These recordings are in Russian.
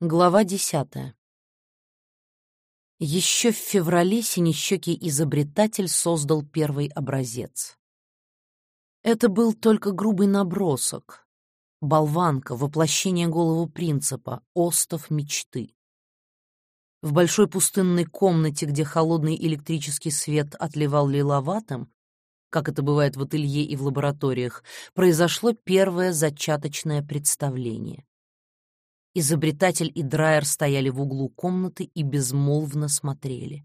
Глава десятая. Еще в феврале синещекий изобретатель создал первый образец. Это был только грубый набросок, болванка, воплощение голову принципа, остов мечты. В большой пустынной комнате, где холодный электрический свет отливал лиловатым, как это бывает в ателье и в лабораториях, произошло первое зачаточное представление. Изобретатель и Драйер стояли в углу комнаты и безмолвно смотрели.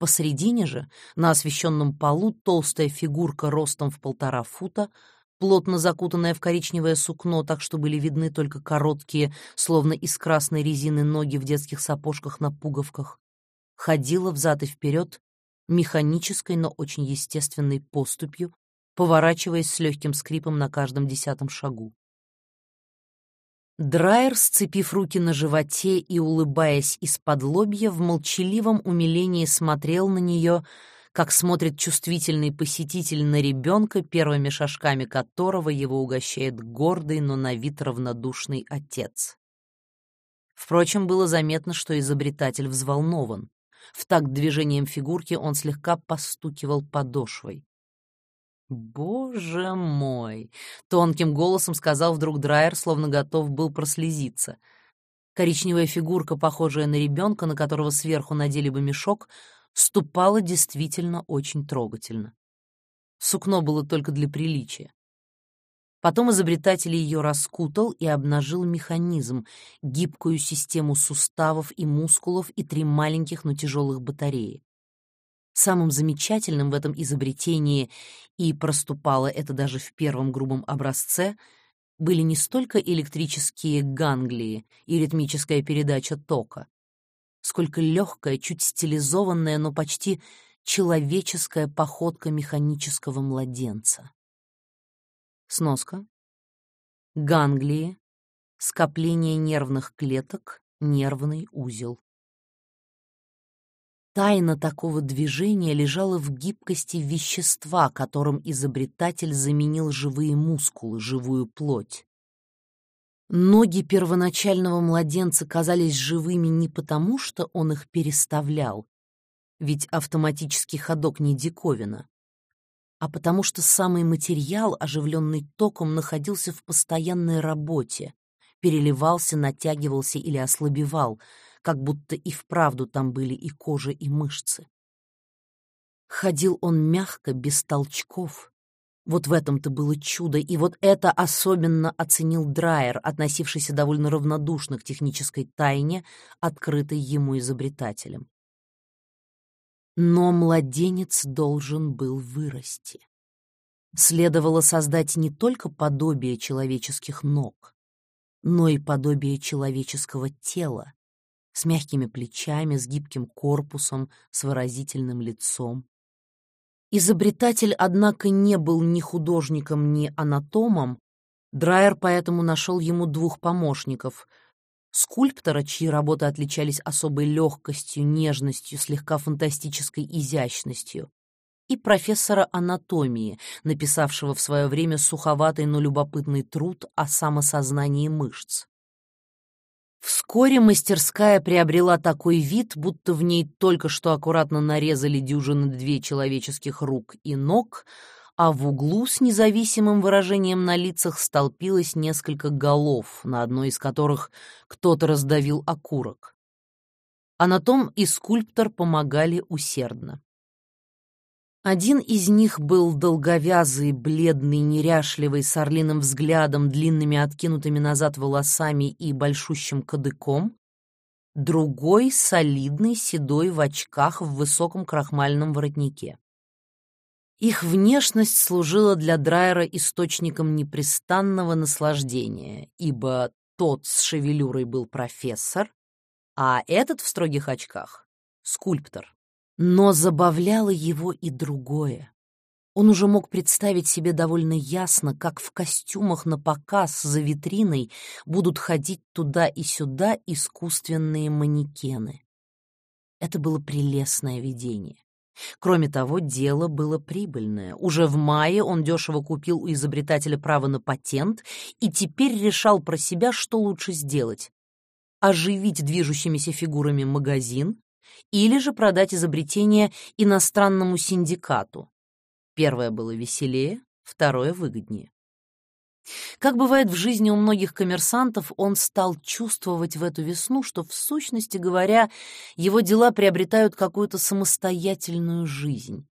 Посредине же, на освещенном полу, толстая фигурка ростом в полтора фута, плотно закутанная в коричневое сукно, так что были видны только короткие, словно из красной резины ноги в детских сапожках на пуговках, ходила взад и вперед механической, но очень естественной поступью, поворачиваясь с легким скрипом на каждом десятом шагу. Драйер, сцепив руки на животе и улыбаясь из-под лобья, в молчаливом умилении смотрел на нее, как смотрит чувствительный посетитель на ребенка, первыми шажками которого его угощает гордый, но на вид равнодушный отец. Впрочем, было заметно, что изобретатель взволнован. В такт движением фигурки он слегка постукивал подошвой. «Боже мой!» — тонким голосом сказал вдруг Драйер, словно готов был прослезиться. Коричневая фигурка, похожая на ребенка, на которого сверху надели бы мешок, ступала действительно очень трогательно. Сукно было только для приличия. Потом изобретатель ее раскутал и обнажил механизм, гибкую систему суставов и мускулов и три маленьких, но тяжелых батареи. Самым замечательным в этом изобретении, и проступало это даже в первом грубом образце, были не столько электрические ганглии и ритмическая передача тока, сколько легкая, чуть стилизованная, но почти человеческая походка механического младенца. Сноска. Ганглии. Скопление нервных клеток, нервный узел. Тайна такого движения лежала в гибкости вещества, которым изобретатель заменил живые мускулы, живую плоть. Ноги первоначального младенца казались живыми не потому, что он их переставлял, ведь автоматический ходок не диковина, а потому что самый материал, оживленный током, находился в постоянной работе, переливался, натягивался или ослабевал — как будто и вправду там были и кожа, и мышцы. Ходил он мягко, без толчков. Вот в этом-то было чудо, и вот это особенно оценил Драйер, относившийся довольно равнодушно к технической тайне, открытой ему изобретателем. Но младенец должен был вырасти. Следовало создать не только подобие человеческих ног, но и подобие человеческого тела, с мягкими плечами, с гибким корпусом, с выразительным лицом. Изобретатель, однако, не был ни художником, ни анатомом, Драйер поэтому нашел ему двух помощников — скульптора, чьи работы отличались особой легкостью, нежностью, слегка фантастической изящностью, и профессора анатомии, написавшего в свое время суховатый, но любопытный труд о самосознании мышц. Вскоре мастерская приобрела такой вид, будто в ней только что аккуратно нарезали дюжины две человеческих рук и ног, а в углу с независимым выражением на лицах столпилось несколько голов, на одной из которых кто-то раздавил окурок. А на том и скульптор помогали усердно. Один из них был долговязый, бледный, неряшливый, с орлиным взглядом, длинными откинутыми назад волосами и большущим кадыком, другой — солидный, седой, в очках, в высоком крахмальном воротнике. Их внешность служила для Драйера источником непрестанного наслаждения, ибо тот с шевелюрой был профессор, а этот в строгих очках — скульптор. Но забавляло его и другое. Он уже мог представить себе довольно ясно, как в костюмах на показ за витриной будут ходить туда и сюда искусственные манекены. Это было прелестное видение. Кроме того, дело было прибыльное. Уже в мае он дешево купил у изобретателя право на патент и теперь решал про себя, что лучше сделать оживить движущимися фигурами магазин или же продать изобретение иностранному синдикату. Первое было веселее, второе — выгоднее. Как бывает в жизни у многих коммерсантов, он стал чувствовать в эту весну, что, в сущности говоря, его дела приобретают какую-то самостоятельную жизнь,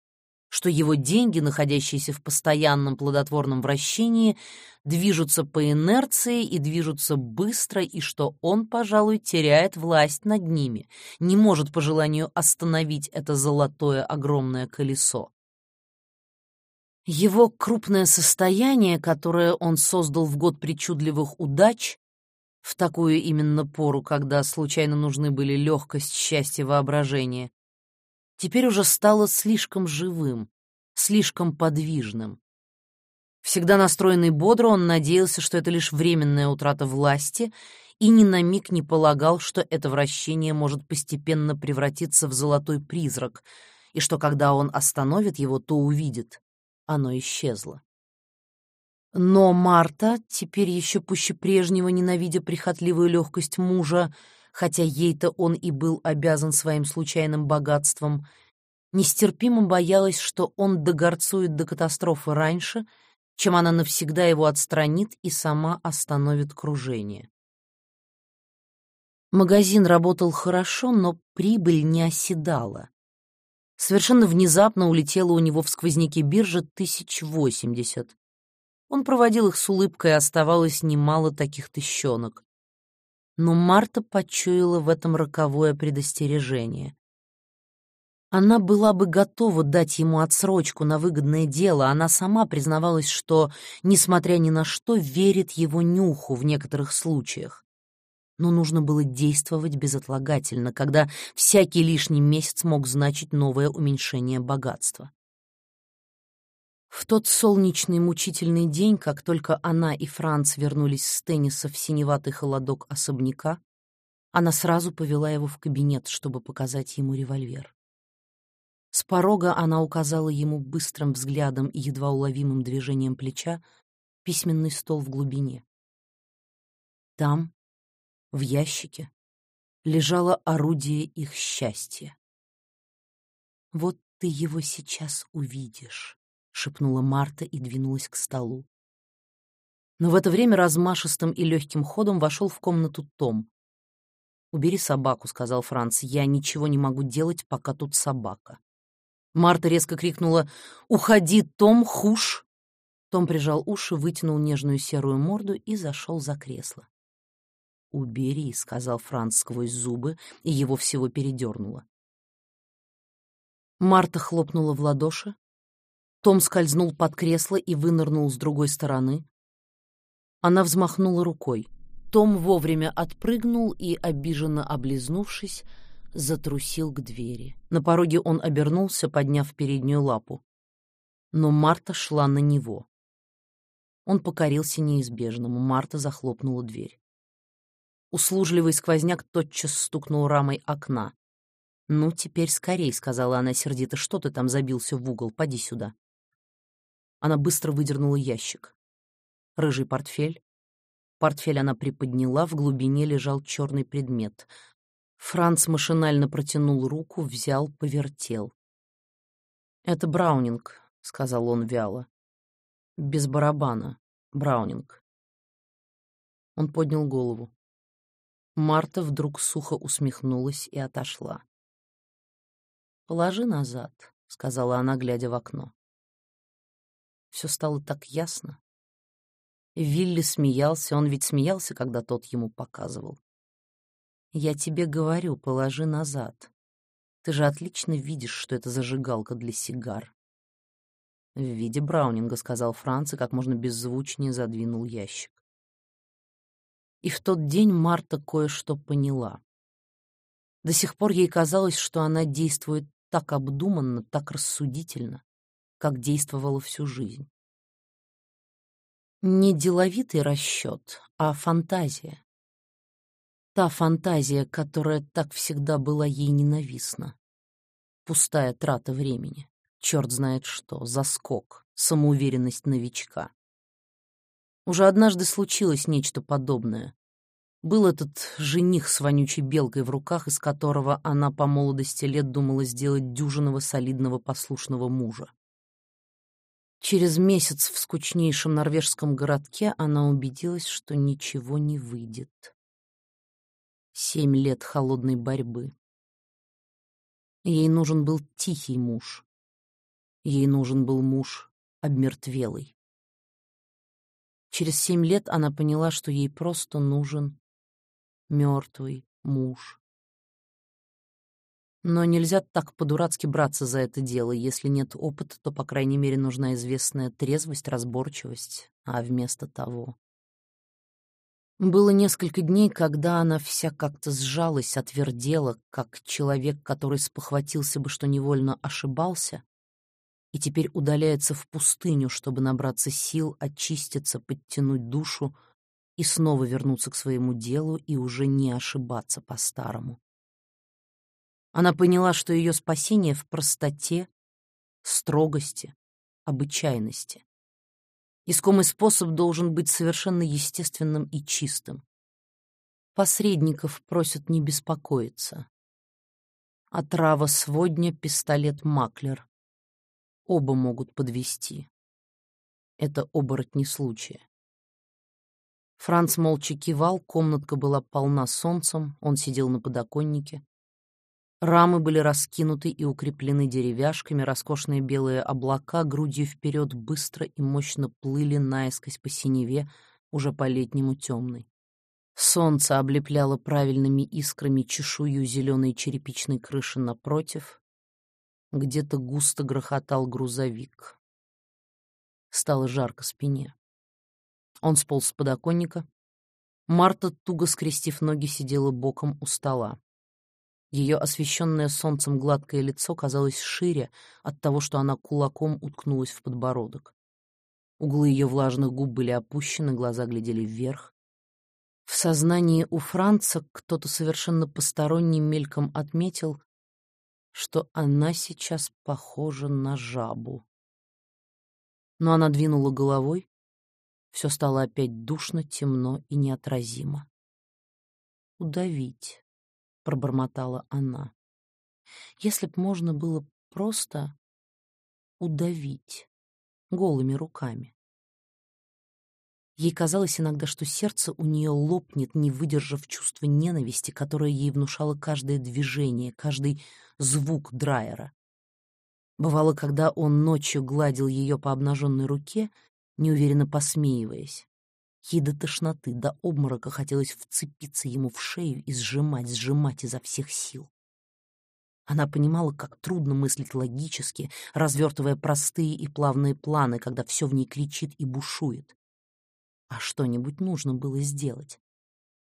что его деньги, находящиеся в постоянном плодотворном вращении, движутся по инерции и движутся быстро, и что он, пожалуй, теряет власть над ними, не может по желанию остановить это золотое огромное колесо. Его крупное состояние, которое он создал в год причудливых удач, в такую именно пору, когда случайно нужны были легкость, счастье, воображение, теперь уже стало слишком живым, слишком подвижным. Всегда настроенный бодро, он надеялся, что это лишь временная утрата власти, и ни на миг не полагал, что это вращение может постепенно превратиться в золотой призрак, и что когда он остановит его, то увидит оно исчезло. Но Марта, теперь еще пуще прежнего ненавидя прихотливую легкость мужа, хотя ей-то он и был обязан своим случайным богатством, нестерпимо боялась, что он догорцует до катастрофы раньше, чем она навсегда его отстранит и сама остановит кружение. Магазин работал хорошо, но прибыль не оседала. Совершенно внезапно улетела у него в сквозняке биржа тысяч восемьдесят. Он проводил их с улыбкой, оставалось немало таких тыщенок. Но Марта почуяла в этом роковое предостережение. Она была бы готова дать ему отсрочку на выгодное дело, она сама признавалась, что, несмотря ни на что, верит его нюху в некоторых случаях но нужно было действовать безотлагательно, когда всякий лишний месяц мог значить новое уменьшение богатства. В тот солнечный мучительный день, как только она и Франц вернулись с тенниса в синеватый холодок особняка, она сразу повела его в кабинет, чтобы показать ему револьвер. С порога она указала ему быстрым взглядом и едва уловимым движением плеча письменный стол в глубине. Там, в ящике лежало орудие их счастья. «Вот ты его сейчас увидишь», — шепнула Марта и двинулась к столу. Но в это время размашистым и легким ходом вошел в комнату Том. «Убери собаку», — сказал Франц. «Я ничего не могу делать, пока тут собака». Марта резко крикнула «Уходи, Том, хуш!» Том прижал уши, вытянул нежную серую морду и зашел за кресло. «Убери», — сказал Франц сквозь зубы, и его всего передернуло. Марта хлопнула в ладоши. Том скользнул под кресло и вынырнул с другой стороны. Она взмахнула рукой. Том вовремя отпрыгнул и, обиженно облизнувшись, затрусил к двери. На пороге он обернулся, подняв переднюю лапу. Но Марта шла на него. Он покорился неизбежному. Марта захлопнула дверь. Услужливый сквозняк тотчас стукнул рамой окна. «Ну, теперь скорей», — сказала она сердито, — «что ты там забился в угол? Поди сюда». Она быстро выдернула ящик. Рыжий портфель. Портфель она приподняла, в глубине лежал черный предмет. Франц машинально протянул руку, взял, повертел. «Это Браунинг», — сказал он вяло. «Без барабана. Браунинг». Он поднял голову. Марта вдруг сухо усмехнулась и отошла. «Положи назад», — сказала она, глядя в окно. Все стало так ясно. Вилли смеялся, он ведь смеялся, когда тот ему показывал. «Я тебе говорю, положи назад. Ты же отлично видишь, что это зажигалка для сигар». «В виде Браунинга», — сказал Франц и как можно беззвучнее задвинул ящик. И в тот день Марта кое-что поняла. До сих пор ей казалось, что она действует так обдуманно, так рассудительно, как действовала всю жизнь. Не деловитый расчет, а фантазия. Та фантазия, которая так всегда была ей ненавистна. Пустая трата времени. Черт знает что, заскок, самоуверенность новичка. Уже однажды случилось нечто подобное. Был этот жених с вонючей белкой в руках, из которого она по молодости лет думала сделать дюжинного солидного послушного мужа. Через месяц в скучнейшем норвежском городке она убедилась, что ничего не выйдет. Семь лет холодной борьбы. Ей нужен был тихий муж. Ей нужен был муж обмертвелый. Через семь лет она поняла, что ей просто нужен мертвый муж. Но нельзя так по-дурацки браться за это дело. Если нет опыта, то, по крайней мере, нужна известная трезвость, разборчивость, а вместо того... Было несколько дней, когда она вся как-то сжалась, отвердела, как человек, который спохватился бы, что невольно ошибался, и теперь удаляется в пустыню, чтобы набраться сил, очиститься, подтянуть душу и снова вернуться к своему делу и уже не ошибаться по-старому. Она поняла, что ее спасение в простоте, строгости, обычайности. Искомый способ должен быть совершенно естественным и чистым. Посредников просят не беспокоиться. Отрава сводня, пистолет маклер. Оба могут подвести. Это оборотни случая. Франц молча кивал, комнатка была полна солнцем, он сидел на подоконнике. Рамы были раскинуты и укреплены деревяшками, роскошные белые облака грудью вперед быстро и мощно плыли наискось по синеве, уже по-летнему темной. Солнце облепляло правильными искрами чешую зеленой черепичной крыши напротив. Где-то густо грохотал грузовик. Стало жарко спине. Он сполз с подоконника. Марта, туго скрестив ноги, сидела боком у стола. Ее освещенное солнцем гладкое лицо казалось шире от того, что она кулаком уткнулась в подбородок. Углы ее влажных губ были опущены, глаза глядели вверх. В сознании у Франца кто-то совершенно посторонним мельком отметил, что она сейчас похожа на жабу. Но она двинула головой, все стало опять душно, темно и неотразимо. Удавить пробормотала она. Если б можно было просто удавить голыми руками. Ей казалось иногда, что сердце у нее лопнет, не выдержав чувства ненависти, которое ей внушало каждое движение, каждый звук драйера. Бывало, когда он ночью гладил ее по обнаженной руке, неуверенно посмеиваясь. Ей до тошноты, до обморока хотелось вцепиться ему в шею и сжимать, сжимать изо всех сил. Она понимала, как трудно мыслить логически, развертывая простые и плавные планы, когда все в ней кричит и бушует. А что-нибудь нужно было сделать.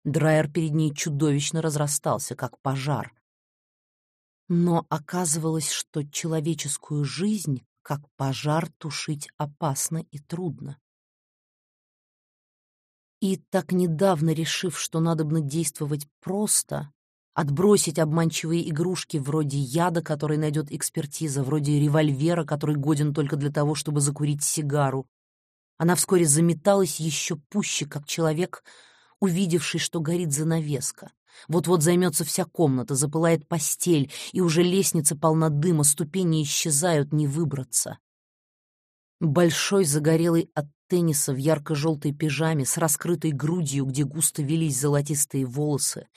Драйер перед ней чудовищно разрастался, как пожар. Но оказывалось, что человеческую жизнь, как пожар, тушить опасно и трудно. И так недавно решив, что надо бы действовать просто, отбросить обманчивые игрушки вроде яда, который найдет экспертиза, вроде револьвера, который годен только для того, чтобы закурить сигару, она вскоре заметалась еще пуще, как человек, увидевший, что горит занавеска. Вот-вот займется вся комната, запылает постель, и уже лестница полна дыма, ступени исчезают, не выбраться. Большой, загорелый от тенниса в ярко-желтой пижаме с раскрытой грудью, где густо велись золотистые волосы,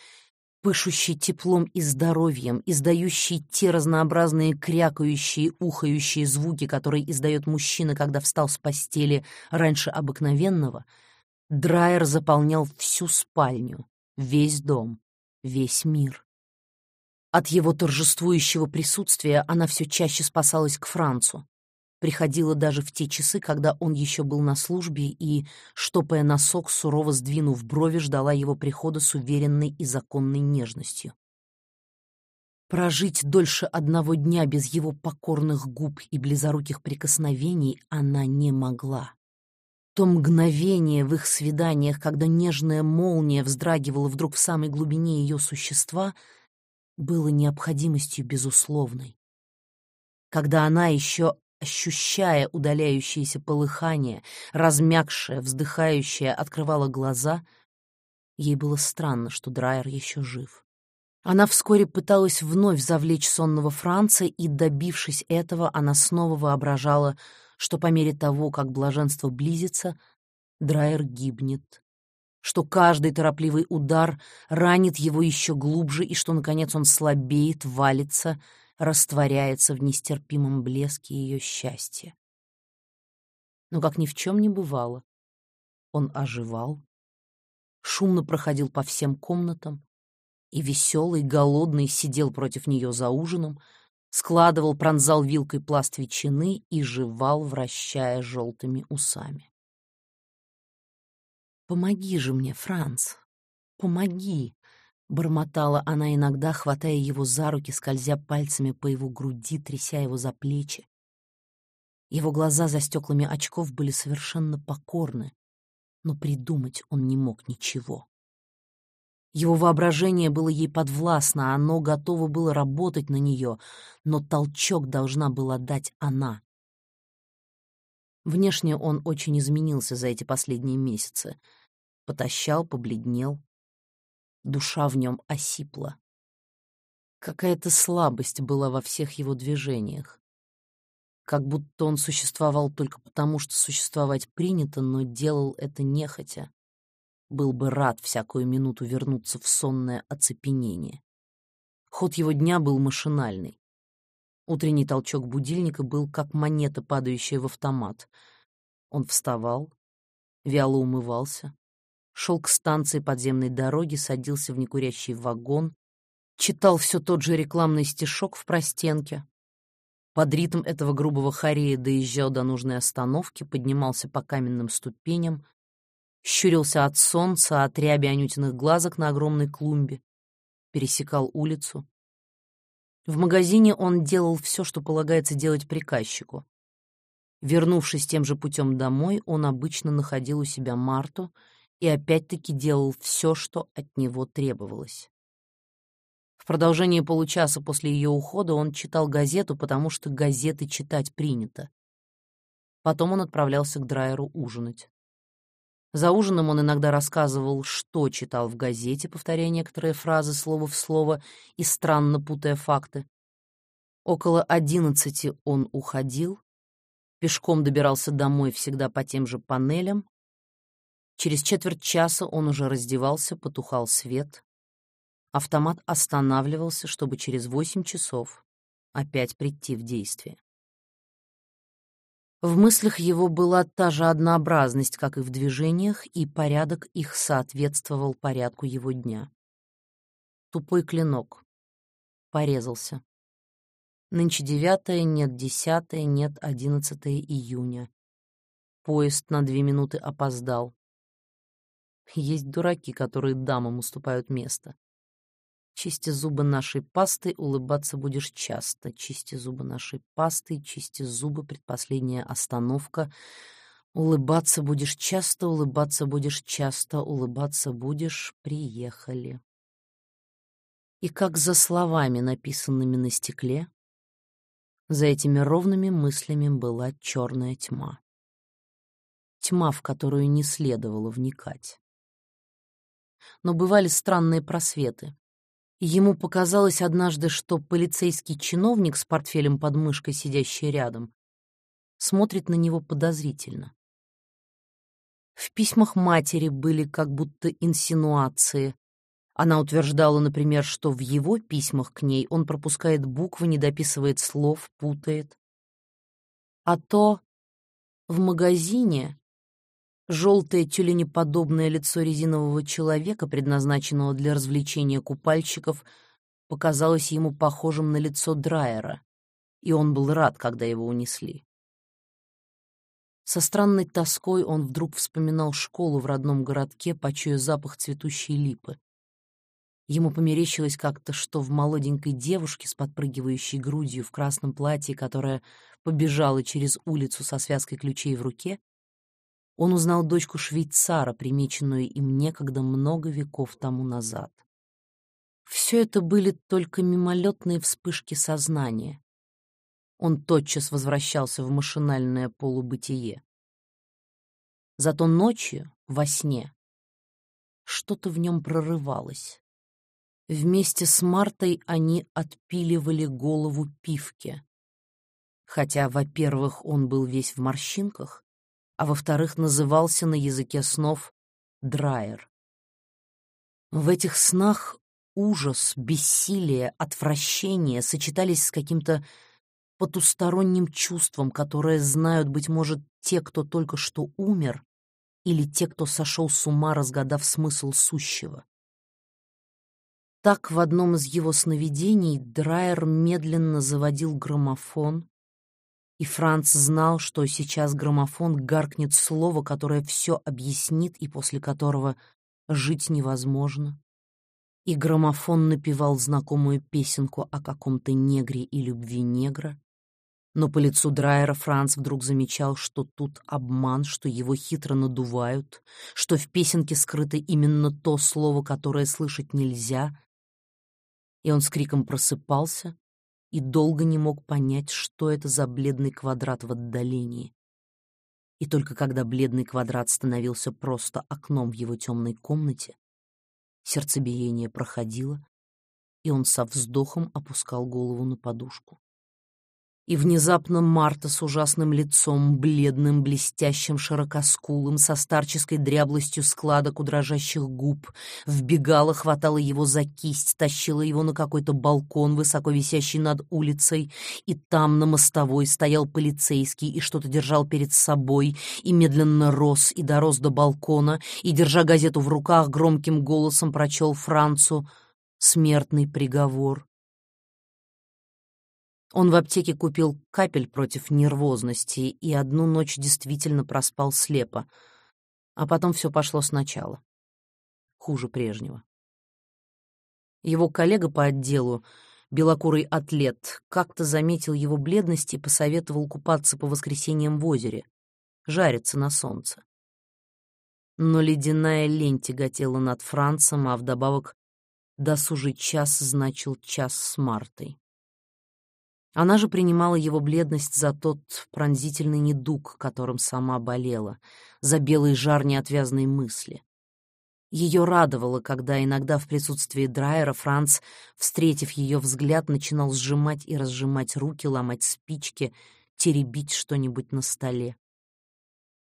пышущий теплом и здоровьем, издающий те разнообразные крякающие, ухающие звуки, которые издает мужчина, когда встал с постели раньше обыкновенного, Драйер заполнял всю спальню, весь дом, весь мир. От его торжествующего присутствия она все чаще спасалась к Францу, приходила даже в те часы, когда он еще был на службе и, штопая носок, сурово сдвинув брови, ждала его прихода с уверенной и законной нежностью. Прожить дольше одного дня без его покорных губ и близоруких прикосновений она не могла. То мгновение в их свиданиях, когда нежная молния вздрагивала вдруг в самой глубине ее существа, было необходимостью безусловной. Когда она еще ощущая удаляющееся полыхание, размягшая, вздыхающая, открывала глаза, Ей было странно, что Драйер еще жив. Она вскоре пыталась вновь завлечь сонного Франца, и, добившись этого, она снова воображала, что по мере того, как блаженство близится, Драйер гибнет, что каждый торопливый удар ранит его еще глубже, и что, наконец, он слабеет, валится, растворяется в нестерпимом блеске ее счастья. Но, как ни в чем не бывало, он оживал, шумно проходил по всем комнатам, и веселый, голодный сидел против нее за ужином, складывал, пронзал вилкой пласт ветчины и жевал, вращая желтыми усами. «Помоги же мне, Франц, помоги!» — бормотала она иногда, хватая его за руки, скользя пальцами по его груди, тряся его за плечи. Его глаза за стеклами очков были совершенно покорны, но придумать он не мог ничего. Его воображение было ей подвластно, оно готово было работать на нее, но толчок должна была дать она. Внешне он очень изменился за эти последние месяцы. Потащал, побледнел. Душа в нем осипла. Какая-то слабость была во всех его движениях. Как будто он существовал только потому, что существовать принято, но делал это нехотя был бы рад всякую минуту вернуться в сонное оцепенение. Ход его дня был машинальный. Утренний толчок будильника был как монета, падающая в автомат. Он вставал, вяло умывался, шел к станции подземной дороги, садился в некурящий вагон, читал все тот же рекламный стишок в простенке. Под ритм этого грубого хорея доезжал до нужной остановки, поднимался по каменным ступеням, щурился от солнца, от ряби анютиных глазок на огромной клумбе, пересекал улицу. В магазине он делал все, что полагается делать приказчику. Вернувшись тем же путем домой, он обычно находил у себя Марту и опять-таки делал все, что от него требовалось. В продолжение получаса после ее ухода он читал газету, потому что газеты читать принято. Потом он отправлялся к Драйеру ужинать. За ужином он иногда рассказывал, что читал в газете, повторяя некоторые фразы слово в слово и странно путая факты. Около одиннадцати он уходил, пешком добирался домой всегда по тем же панелям. Через четверть часа он уже раздевался, потухал свет. Автомат останавливался, чтобы через восемь часов опять прийти в действие. В мыслях его была та же однообразность, как и в движениях, и порядок их соответствовал порядку его дня. Тупой клинок. Порезался. Нынче девятое, нет десятое, нет одиннадцатое июня. Поезд на две минуты опоздал. Есть дураки, которые дамам уступают место. Чисти зубы нашей пастой, улыбаться будешь часто. Чисти зубы нашей пастой, чисти зубы, предпоследняя остановка. Улыбаться будешь часто, улыбаться будешь часто, улыбаться будешь, приехали. И как за словами, написанными на стекле, за этими ровными мыслями была черная тьма. Тьма, в которую не следовало вникать. Но бывали странные просветы. Ему показалось однажды, что полицейский чиновник с портфелем под мышкой, сидящий рядом, смотрит на него подозрительно. В письмах матери были как будто инсинуации. Она утверждала, например, что в его письмах к ней он пропускает буквы, не дописывает слов, путает. А то в магазине Желтое тюленеподобное лицо резинового человека, предназначенного для развлечения купальщиков, показалось ему похожим на лицо Драйера, и он был рад, когда его унесли. Со странной тоской он вдруг вспоминал школу в родном городке, почуя запах цветущей липы. Ему померещилось как-то, что в молоденькой девушке с подпрыгивающей грудью в красном платье, которая побежала через улицу со связкой ключей в руке, он узнал дочку швейцара, примеченную им некогда много веков тому назад. Все это были только мимолетные вспышки сознания. Он тотчас возвращался в машинальное полубытие. Зато ночью, во сне, Что-то в нем прорывалось. Вместе с Мартой они отпиливали голову пивке. Хотя, во-первых, он был весь в морщинках, а во-вторых, назывался на языке снов Драйер. В этих снах ужас, бессилие, отвращение сочетались с каким-то потусторонним чувством, которое знают, быть может, те, кто только что умер, или те, кто сошел с ума, разгадав смысл сущего. Так в одном из его сновидений Драйер медленно заводил граммофон, и Франц знал, что сейчас граммофон гаркнет слово, которое все объяснит и после которого жить невозможно. И граммофон напевал знакомую песенку о каком-то негре и любви негра, но по лицу Драйера Франц вдруг замечал, что тут обман, что его хитро надувают, что в песенке скрыто именно то слово, которое слышать нельзя. И он с криком просыпался и долго не мог понять, что это за бледный квадрат в отдалении. И только когда бледный квадрат становился просто окном в его темной комнате, сердцебиение проходило, и он со вздохом опускал голову на подушку. И внезапно Марта с ужасным лицом, бледным, блестящим, широкоскулым, со старческой дряблостью складок у дрожащих губ, вбегала, хватала его за кисть, тащила его на какой-то балкон, высоко висящий над улицей, и там на мостовой стоял полицейский и что-то держал перед собой, и медленно рос, и дорос до балкона, и, держа газету в руках, громким голосом прочел Францу «Смертный приговор». Он в аптеке купил капель против нервозности и одну ночь действительно проспал слепо, а потом все пошло сначала. Хуже прежнего. Его коллега по отделу, белокурый атлет, как-то заметил его бледность и посоветовал купаться по воскресеньям в озере, жариться на солнце. Но ледяная лень тяготела над Францем, а вдобавок досужий час значил час с Мартой. Она же принимала его бледность за тот пронзительный недуг, которым сама болела, за белый жар неотвязной мысли. Ее радовало, когда иногда в присутствии Драйера Франц, встретив ее взгляд, начинал сжимать и разжимать руки, ломать спички, теребить что-нибудь на столе.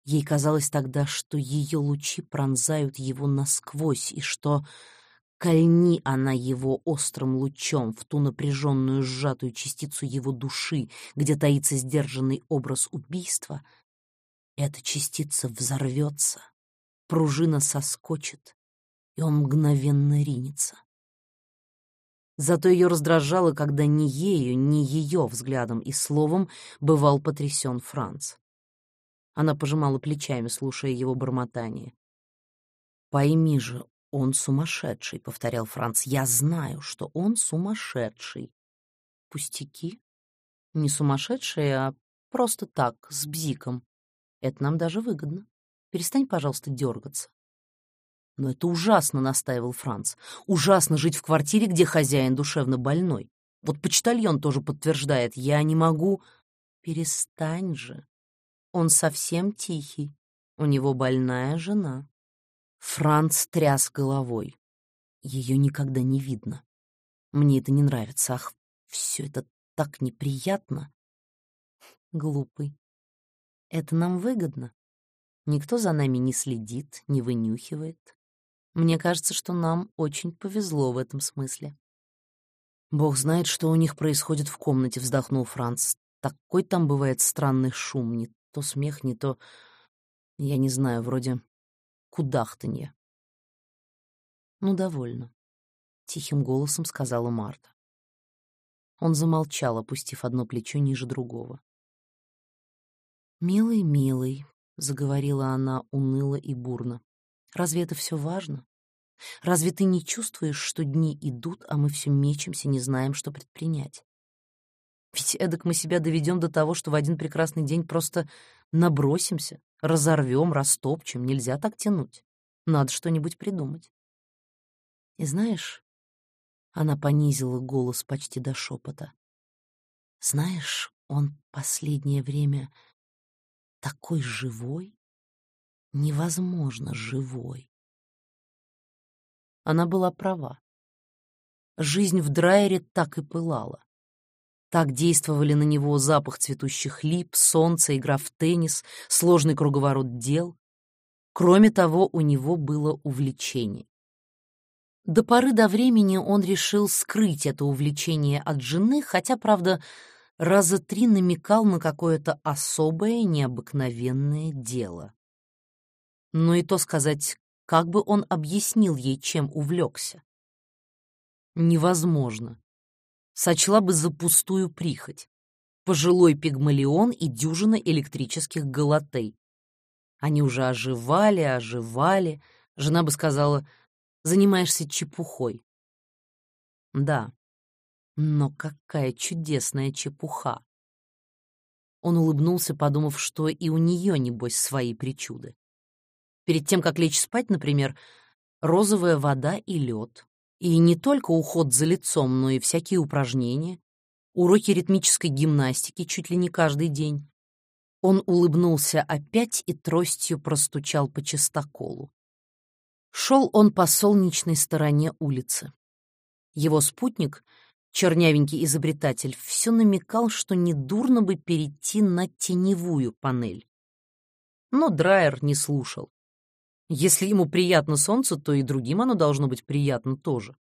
Ей казалось тогда, что ее лучи пронзают его насквозь, и что Кольни она его острым лучом в ту напряженную сжатую частицу его души, где таится сдержанный образ убийства, эта частица взорвется, пружина соскочит, и он мгновенно ринется. Зато ее раздражало, когда ни ею, ни ее взглядом и словом бывал потрясен Франц. Она пожимала плечами, слушая его бормотание. «Пойми же, «Он сумасшедший», — повторял Франц. «Я знаю, что он сумасшедший». «Пустяки? Не сумасшедший, а просто так, с бзиком. Это нам даже выгодно. Перестань, пожалуйста, дергаться». «Но это ужасно», — настаивал Франц. «Ужасно жить в квартире, где хозяин душевно больной. Вот почтальон тоже подтверждает. Я не могу...» «Перестань же. Он совсем тихий. У него больная жена». Франц тряс головой. Ее никогда не видно. Мне это не нравится. Ах, все это так неприятно. Глупый. Это нам выгодно. Никто за нами не следит, не вынюхивает. Мне кажется, что нам очень повезло в этом смысле. Бог знает, что у них происходит в комнате, вздохнул Франц. Такой там бывает странный шум, не то смех, не то... Я не знаю, вроде кудахтанье. «Ну, довольно», — тихим голосом сказала Марта. Он замолчал, опустив одно плечо ниже другого. «Милый, милый», — заговорила она уныло и бурно, — «разве это все важно? Разве ты не чувствуешь, что дни идут, а мы все мечемся, не знаем, что предпринять? Ведь эдак мы себя доведем до того, что в один прекрасный день просто набросимся, разорвем, растопчем. Нельзя так тянуть. Надо что-нибудь придумать. И знаешь, она понизила голос почти до шепота. Знаешь, он последнее время такой живой, невозможно живой. Она была права. Жизнь в драйере так и пылала. Так действовали на него запах цветущих лип, солнце, игра в теннис, сложный круговорот дел. Кроме того, у него было увлечение. До поры до времени он решил скрыть это увлечение от жены, хотя, правда, раза три намекал на какое-то особое, необыкновенное дело. Но и то сказать, как бы он объяснил ей, чем увлекся. Невозможно сочла бы за пустую прихоть. Пожилой пигмалион и дюжина электрических галатей. Они уже оживали, оживали. Жена бы сказала, занимаешься чепухой. Да, но какая чудесная чепуха. Он улыбнулся, подумав, что и у нее, небось, свои причуды. Перед тем, как лечь спать, например, розовая вода и лед, и не только уход за лицом, но и всякие упражнения, уроки ритмической гимнастики чуть ли не каждый день. Он улыбнулся опять и тростью простучал по чистоколу. Шел он по солнечной стороне улицы. Его спутник, чернявенький изобретатель, все намекал, что недурно бы перейти на теневую панель. Но Драйер не слушал. Если ему приятно солнце, то и другим оно должно быть приятно тоже.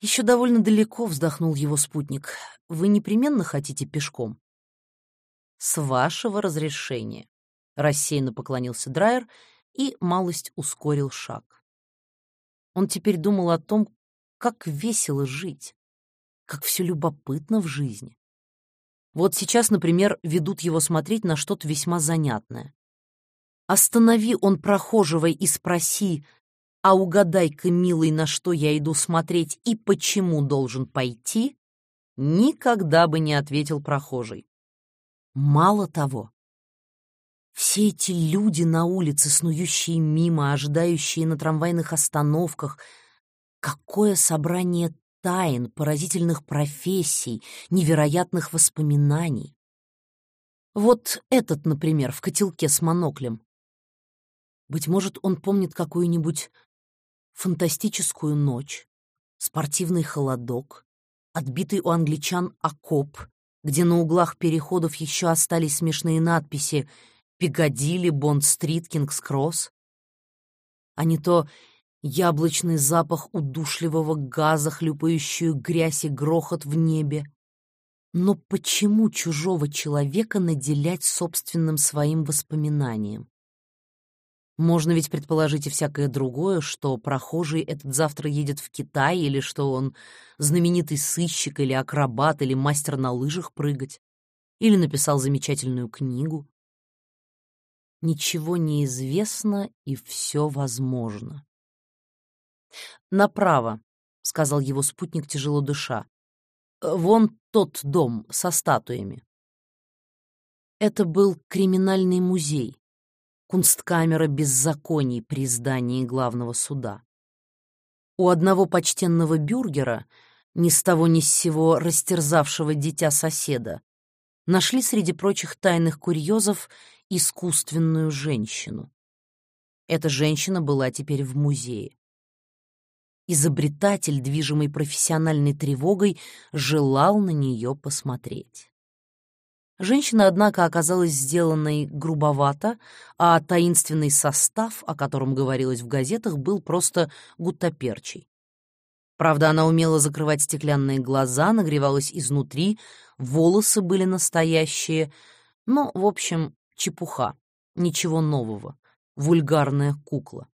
Еще довольно далеко вздохнул его спутник. Вы непременно хотите пешком? С вашего разрешения. Рассеянно поклонился Драйер и малость ускорил шаг. Он теперь думал о том, как весело жить, как все любопытно в жизни. Вот сейчас, например, ведут его смотреть на что-то весьма занятное. Останови он прохожего и спроси, а угадай-ка, милый, на что я иду смотреть и почему должен пойти, никогда бы не ответил прохожий. Мало того, все эти люди на улице, снующие мимо, ожидающие на трамвайных остановках, какое собрание тайн, поразительных профессий, невероятных воспоминаний. Вот этот, например, в котелке с моноклем. Быть может, он помнит какую-нибудь фантастическую ночь, спортивный холодок, отбитый у англичан окоп, где на углах переходов еще остались смешные надписи «Пикадилли», «Бонд-стрит», «Кингс-кросс», а не то яблочный запах удушливого газа, хлюпающую грязь и грохот в небе. Но почему чужого человека наделять собственным своим воспоминанием? Можно ведь предположить и всякое другое, что прохожий этот завтра едет в Китай, или что он знаменитый сыщик, или акробат, или мастер на лыжах прыгать, или написал замечательную книгу. Ничего не известно, и все возможно. «Направо», — сказал его спутник, тяжело дыша. «Вон тот дом со статуями». Это был криминальный музей кунсткамера беззаконий при здании главного суда. У одного почтенного бюргера, ни с того ни с сего растерзавшего дитя соседа, нашли среди прочих тайных курьезов искусственную женщину. Эта женщина была теперь в музее. Изобретатель, движимый профессиональной тревогой, желал на нее посмотреть. Женщина, однако, оказалась сделанной грубовато, а таинственный состав, о котором говорилось в газетах, был просто гуттаперчий. Правда, она умела закрывать стеклянные глаза, нагревалась изнутри, волосы были настоящие, но, в общем, чепуха, ничего нового, вульгарная кукла.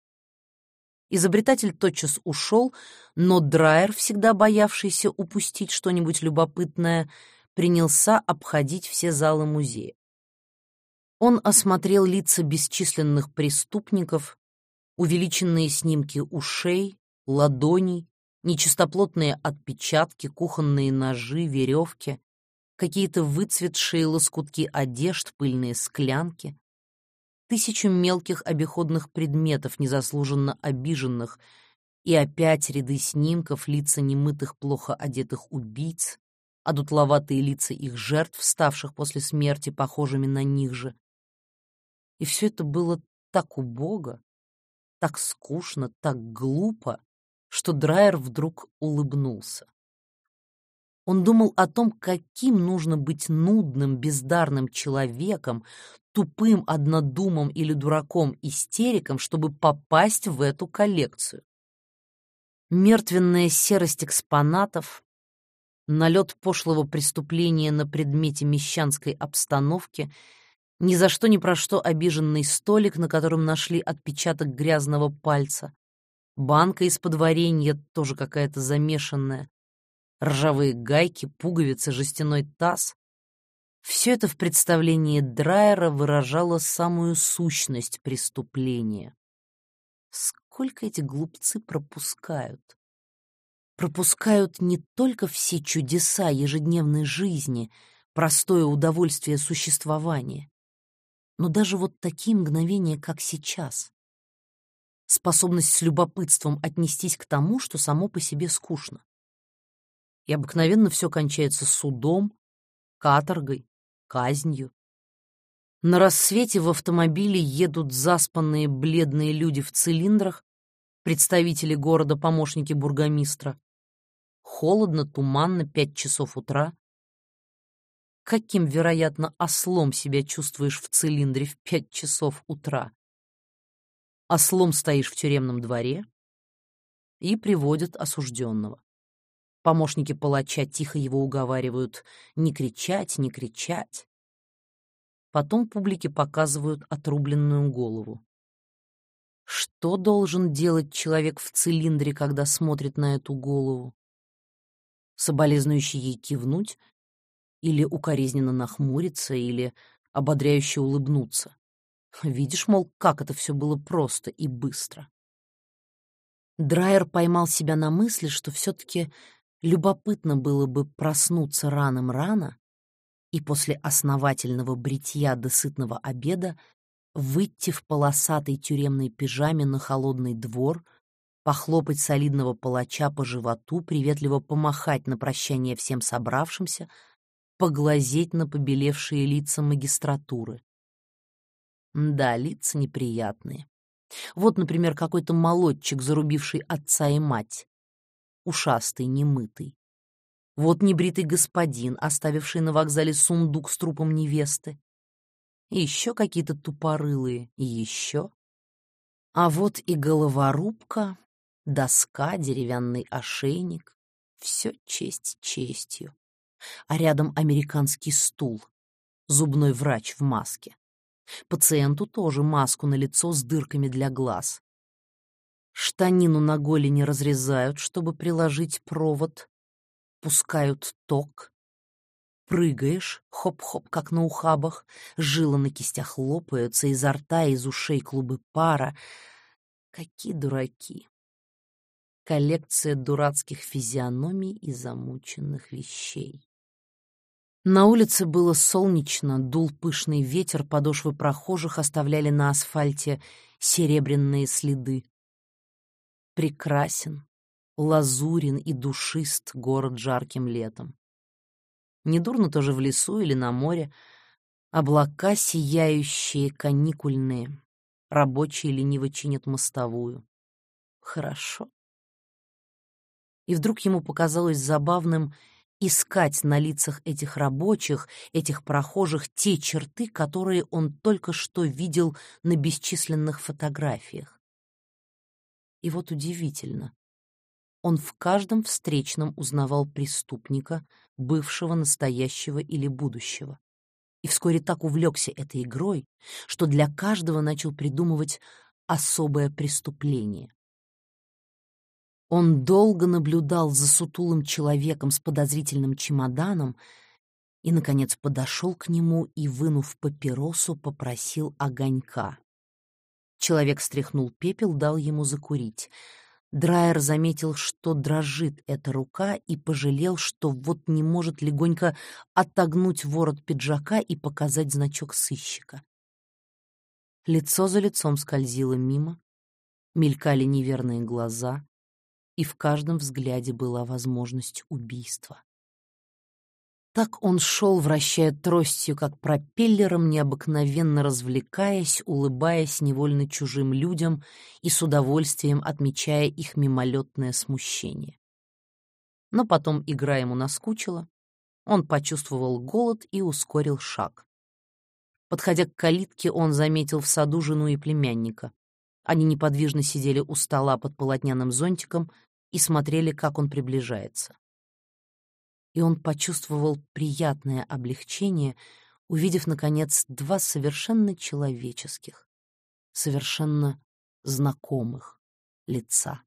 Изобретатель тотчас ушел, но Драйер, всегда боявшийся упустить что-нибудь любопытное, принялся обходить все залы музея. Он осмотрел лица бесчисленных преступников, увеличенные снимки ушей, ладоней, нечистоплотные отпечатки, кухонные ножи, веревки, какие-то выцветшие лоскутки одежд, пыльные склянки, тысячу мелких обиходных предметов, незаслуженно обиженных, и опять ряды снимков, лица немытых, плохо одетых убийц, а дутловатые лица их жертв, ставших после смерти похожими на них же. И все это было так убого, так скучно, так глупо, что Драйер вдруг улыбнулся. Он думал о том, каким нужно быть нудным, бездарным человеком, тупым однодумом или дураком-истериком, чтобы попасть в эту коллекцию. Мертвенная серость экспонатов, налет пошлого преступления на предмете мещанской обстановки, ни за что ни про что обиженный столик, на котором нашли отпечаток грязного пальца, банка из-под варенья, тоже какая-то замешанная, ржавые гайки, пуговицы, жестяной таз. Все это в представлении Драйера выражало самую сущность преступления. Сколько эти глупцы пропускают? Пропускают не только все чудеса ежедневной жизни, простое удовольствие существования, но даже вот такие мгновения, как сейчас. Способность с любопытством отнестись к тому, что само по себе скучно и обыкновенно все кончается судом, каторгой, казнью. На рассвете в автомобиле едут заспанные бледные люди в цилиндрах, представители города, помощники бургомистра. Холодно, туманно, пять часов утра. Каким, вероятно, ослом себя чувствуешь в цилиндре в пять часов утра? Ослом стоишь в тюремном дворе и приводят осужденного. Помощники палача тихо его уговаривают не кричать, не кричать. Потом публике показывают отрубленную голову. Что должен делать человек в цилиндре, когда смотрит на эту голову? Соболезнующий ей кивнуть или укоризненно нахмуриться, или ободряюще улыбнуться. Видишь, мол, как это все было просто и быстро. Драйер поймал себя на мысли, что все-таки Любопытно было бы проснуться раном-рано и после основательного бритья до сытного обеда выйти в полосатой тюремной пижаме на холодный двор, похлопать солидного палача по животу, приветливо помахать на прощание всем собравшимся, поглазеть на побелевшие лица магистратуры. Да, лица неприятные. Вот, например, какой-то молодчик, зарубивший отца и мать ушастый, немытый. Вот небритый господин, оставивший на вокзале сундук с трупом невесты. И еще какие-то тупорылые, и еще. А вот и головорубка, доска, деревянный ошейник. Все честь честью. А рядом американский стул, зубной врач в маске. Пациенту тоже маску на лицо с дырками для глаз. Штанину на голени разрезают, чтобы приложить провод. Пускают ток. Прыгаешь, хоп-хоп, как на ухабах. Жилы на кистях лопаются, изо рта, из ушей клубы пара. Какие дураки. Коллекция дурацких физиономий и замученных вещей. На улице было солнечно, дул пышный ветер, подошвы прохожих оставляли на асфальте серебряные следы. Прекрасен, лазурен и душист город жарким летом. Недурно тоже в лесу или на море. Облака сияющие, каникульные. Рабочие лениво чинят мостовую. Хорошо. И вдруг ему показалось забавным искать на лицах этих рабочих, этих прохожих те черты, которые он только что видел на бесчисленных фотографиях. И вот удивительно. Он в каждом встречном узнавал преступника, бывшего, настоящего или будущего. И вскоре так увлекся этой игрой, что для каждого начал придумывать особое преступление. Он долго наблюдал за сутулым человеком с подозрительным чемоданом и, наконец, подошел к нему и, вынув папиросу, попросил огонька. Человек стряхнул пепел, дал ему закурить. Драйер заметил, что дрожит эта рука, и пожалел, что вот не может легонько отогнуть ворот пиджака и показать значок сыщика. Лицо за лицом скользило мимо, мелькали неверные глаза, и в каждом взгляде была возможность убийства. так он шел, вращая тростью, как пропеллером, необыкновенно развлекаясь, улыбаясь невольно чужим людям и с удовольствием отмечая их мимолетное смущение. Но потом игра ему наскучила, он почувствовал голод и ускорил шаг. Подходя к калитке, он заметил в саду жену и племянника. Они неподвижно сидели у стола под полотняным зонтиком и смотрели, как он приближается и он почувствовал приятное облегчение, увидев, наконец, два совершенно человеческих, совершенно знакомых лица.